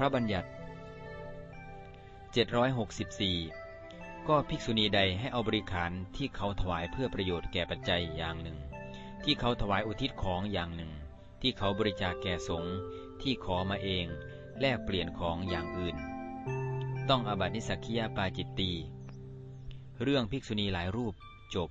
ระบัญญัติ 764 ก็ภิกษุณีใดให้เอาบริขารที่เขาถวายเพื่อประโยชน์แก่ปัจจัยอย่างหนึ่ง ที่เขาถวายอุทิศของอย่างหนึ่ง ที่เขาบริจาคแก่สงฆ์ที่ขอมาเอง แลกเปลี่ยนของอย่างอื่น ต้องอบัตินิสักคียาปาจิตตี เรื่องภิกษุณีหลายรูปจบ